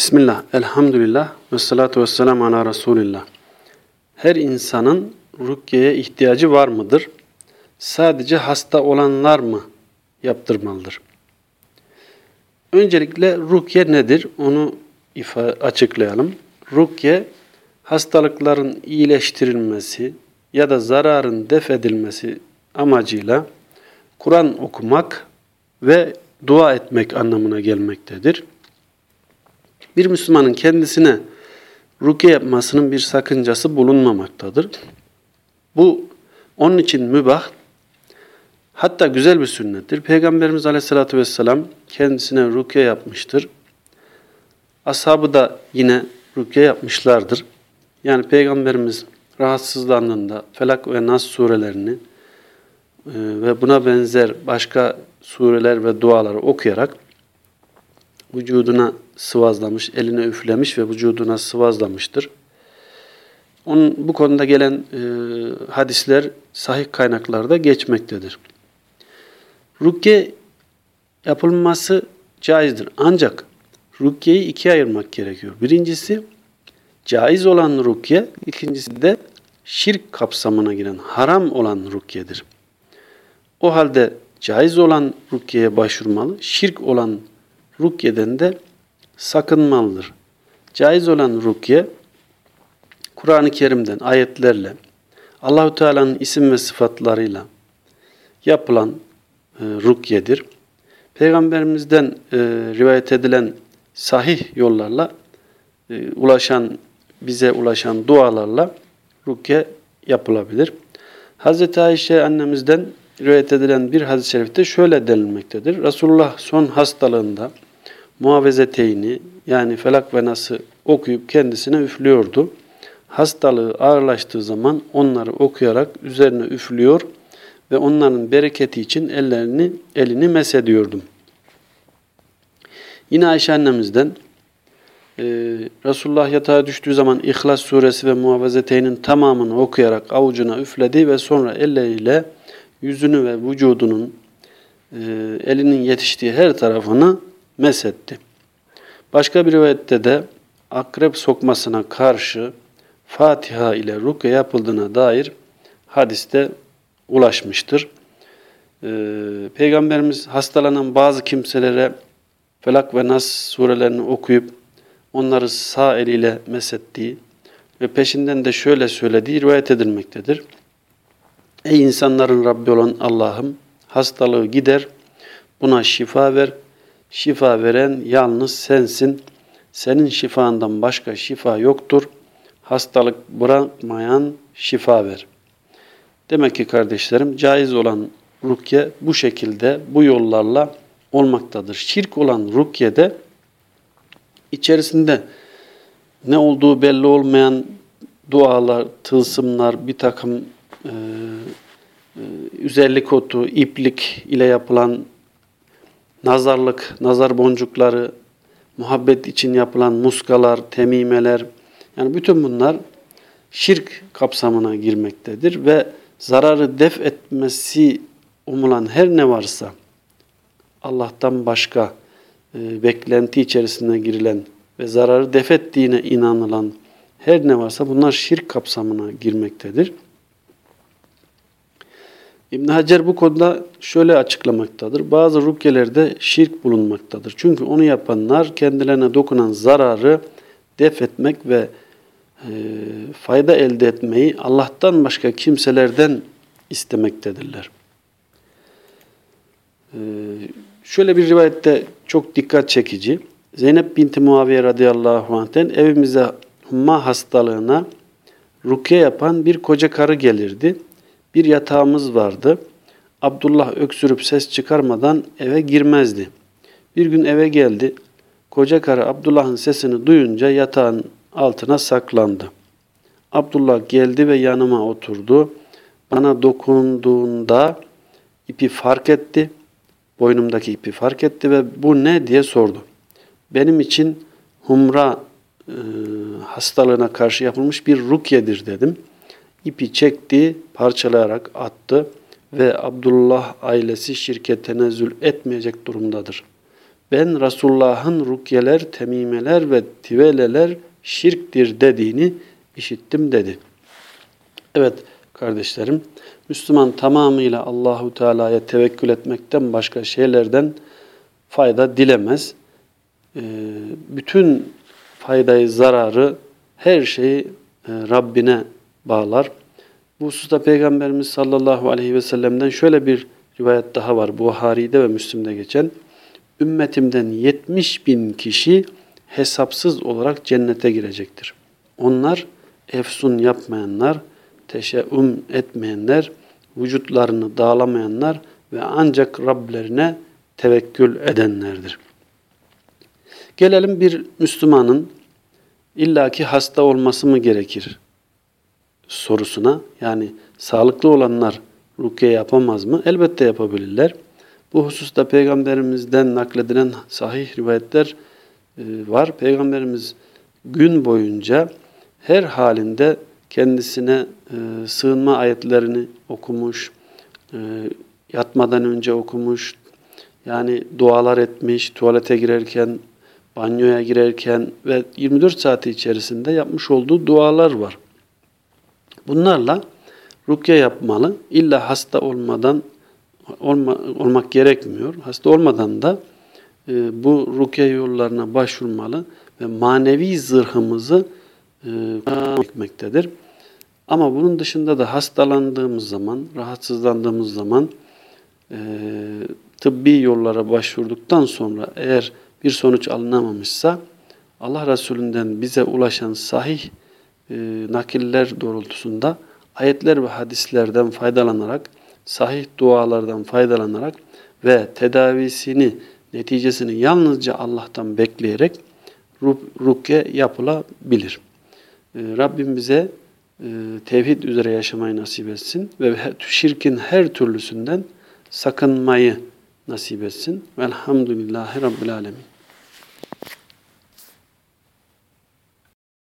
Bismillah, elhamdülillah ve salatu ve selamu ala Resulillah. Her insanın rukyeye ihtiyacı var mıdır? Sadece hasta olanlar mı yaptırmalıdır? Öncelikle rukye nedir? Onu açıklayalım. Rukye, hastalıkların iyileştirilmesi ya da zararın def edilmesi amacıyla Kur'an okumak ve dua etmek anlamına gelmektedir. Bir Müslümanın kendisine rukiye yapmasının bir sakıncası bulunmamaktadır. Bu onun için mübah, hatta güzel bir sünnettir. Peygamberimiz Aleyhisselatü Vesselam kendisine rukiye yapmıştır. Ashabı da yine rukiye yapmışlardır. Yani Peygamberimiz rahatsızlandığında Felak ve Nas surelerini e, ve buna benzer başka sureler ve duaları okuyarak vücuduna sıvazlamış, eline üflemiş ve vücuduna sıvazlamıştır. Onun bu konuda gelen e, hadisler sahih kaynaklarda geçmektedir. Rukiye yapılması caizdir. Ancak rukiyeyi ikiye ayırmak gerekiyor. Birincisi caiz olan rukiye, ikincisi de şirk kapsamına giren haram olan rukiyedir. O halde caiz olan rukiyeye başvurmalı, şirk olan rukyeden de sakınmalıdır. Caiz olan rukye Kur'an-ı Kerim'den ayetlerle Allahu Teala'nın isim ve sıfatlarıyla yapılan e, rukyedir. Peygamberimizden e, rivayet edilen sahih yollarla e, ulaşan bize ulaşan dualarla rukye yapılabilir. Hz. Ayşe annemizden rivayet edilen bir hadis-i şerifte şöyle denilmektedir. Resulullah son hastalığında muhavezeteyni yani felak ve nası okuyup kendisine üflüyordu. Hastalığı ağırlaştığı zaman onları okuyarak üzerine üflüyor ve onların bereketi için ellerini elini mesediyordum. Yine Ayşe annemizden e, Resulullah yatağa düştüğü zaman İhlas suresi ve muhavezeteynin tamamını okuyarak avucuna üfledi ve sonra elleriyle yüzünü ve vücudunun e, elinin yetiştiği her tarafını mesetti. Başka bir rivayette de akrep sokmasına karşı Fatiha ile rukiye yapıldığına dair hadiste ulaşmıştır. Ee, Peygamberimiz hastalanan bazı kimselere Felak ve Nas surelerini okuyup onları sağ eliyle mesettiği ve peşinden de şöyle söylediği rivayet edilmektedir. Ey insanların Rabbi olan Allah'ım hastalığı gider, buna şifa ver, Şifa veren yalnız sensin. Senin şifandan başka şifa yoktur. Hastalık bırakmayan şifa ver. Demek ki kardeşlerim caiz olan rukye bu şekilde, bu yollarla olmaktadır. Şirk olan rukyede içerisinde ne olduğu belli olmayan dualar, tılsımlar, bir takım e, e, üzerlik otu, iplik ile yapılan nazarlık, nazar boncukları, muhabbet için yapılan muskalar, temimeler, yani bütün bunlar şirk kapsamına girmektedir ve zararı def etmesi umulan her ne varsa Allah'tan başka e, beklenti içerisine girilen ve zararı def ettiğine inanılan her ne varsa bunlar şirk kapsamına girmektedir. İbn Hacer bu konuda şöyle açıklamaktadır. Bazı rukyelerde şirk bulunmaktadır. Çünkü onu yapanlar kendilerine dokunan zararı def etmek ve e, fayda elde etmeyi Allah'tan başka kimselerden istemektedirler. E, şöyle bir rivayette çok dikkat çekici. Zeynep binti Muaviye radıyallahu anh'ten evimize humma hastalığına rukiye yapan bir koca karı gelirdi. Bir yatağımız vardı. Abdullah öksürüp ses çıkarmadan eve girmezdi. Bir gün eve geldi. Koca karı Abdullah'ın sesini duyunca yatağın altına saklandı. Abdullah geldi ve yanıma oturdu. Bana dokunduğunda ipi fark etti. Boynumdaki ipi fark etti ve bu ne diye sordu. Benim için humra e, hastalığına karşı yapılmış bir rukyedir dedim. İpi çekti, parçalayarak attı ve Abdullah ailesi şirke tenezzül etmeyecek durumdadır. ben Resulullah'ın rukyeler, temimeler ve tiveleler şirktir dediğini işittim dedi. Evet kardeşlerim, Müslüman tamamıyla Allahu Teala'ya tevekkül etmekten başka şeylerden fayda dilemez. Ee, bütün faydayı, zararı, her şeyi e, Rabbine bağlar. Bu hususta Peygamberimiz sallallahu aleyhi ve sellem'den şöyle bir rivayet daha var. Buhari'de ve Müslim'de geçen. Ümmetimden 70 bin kişi hesapsız olarak cennete girecektir. Onlar efsun yapmayanlar, teşeüm etmeyenler, vücutlarını dağlamayanlar ve ancak Rablerine tevekkül edenlerdir. Gelelim bir Müslümanın illaki hasta olması mı gerekir sorusuna. Yani sağlıklı olanlar rukiye yapamaz mı? Elbette yapabilirler. Bu hususta Peygamberimizden nakledilen sahih rivayetler e, var. Peygamberimiz gün boyunca her halinde kendisine e, sığınma ayetlerini okumuş, e, yatmadan önce okumuş, yani dualar etmiş, tuvalete girerken, banyoya girerken ve 24 saati içerisinde yapmış olduğu dualar var. Bunlarla rukye yapmalı. İlla hasta olmadan olma, olmak gerekmiyor. Hasta olmadan da e, bu rukye yollarına başvurmalı ve manevi zırhımızı e, etmektedir. Ama bunun dışında da hastalandığımız zaman, rahatsızlandığımız zaman e, tıbbi yollara başvurduktan sonra eğer bir sonuç alınamamışsa Allah Resulü'nden bize ulaşan sahih e, nakiller doğrultusunda ayetler ve hadislerden faydalanarak, sahih dualardan faydalanarak ve tedavisini, neticesini yalnızca Allah'tan bekleyerek rukke yapılabilir. E, Rabbim bize e, tevhid üzere yaşamayı nasip etsin ve şirkin her türlüsünden sakınmayı nasip etsin. Velhamdülillahi Rabbil Alemin.